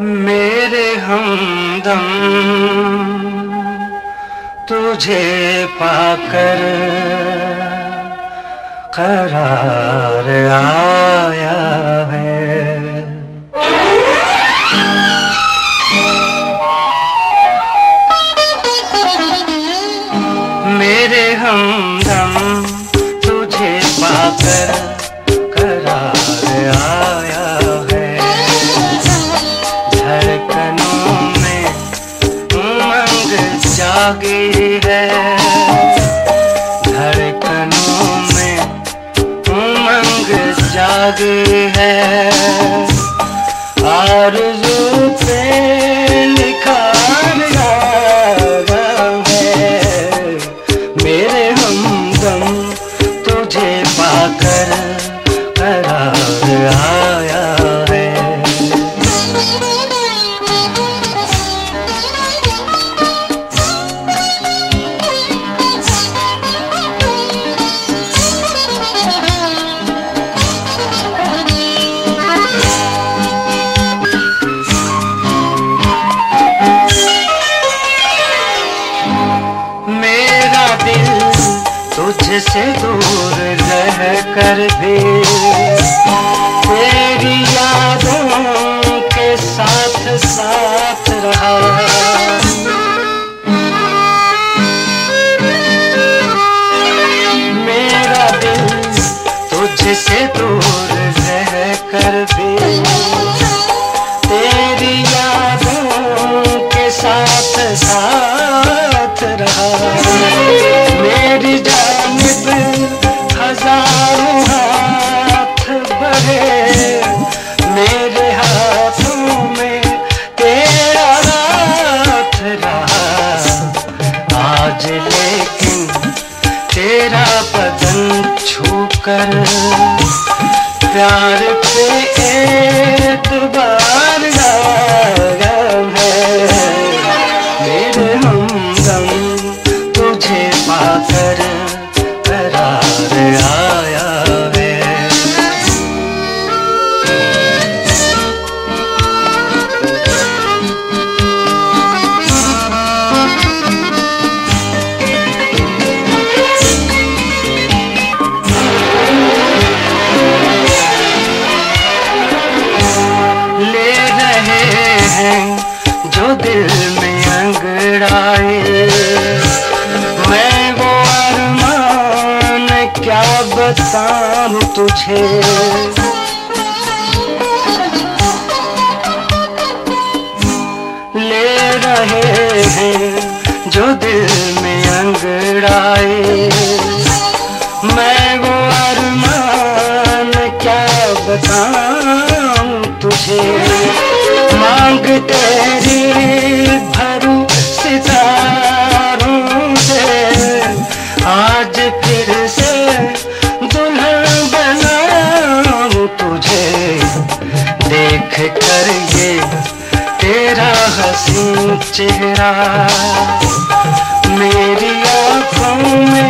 मेरे हमदम तुझे पाकर करार आया है। मेरे हमदम तुझे पाकर धड़कनों में उमंग जागी है। तुझसे दूर रह कर भी। तेरी यादों के साथ साथ रहा। मेरा दिल तुझसे दूर रह कर भी। बदन छूकर प्यार पे एतबार दिल में अंगड़ाए। मैं वो अरमान, क्या बताऊँ तुझे? ले रहे हैं जो दिल में अंगड़ाए। मैं वो अरमान, क्या बताऊँ तुझे? मांग तेरी, भरू सितारों से। आज फिर से दुल्हन बनाऊँ तुझे। देख कर ये तेरा हसीन चेहरा मेरी आँखों में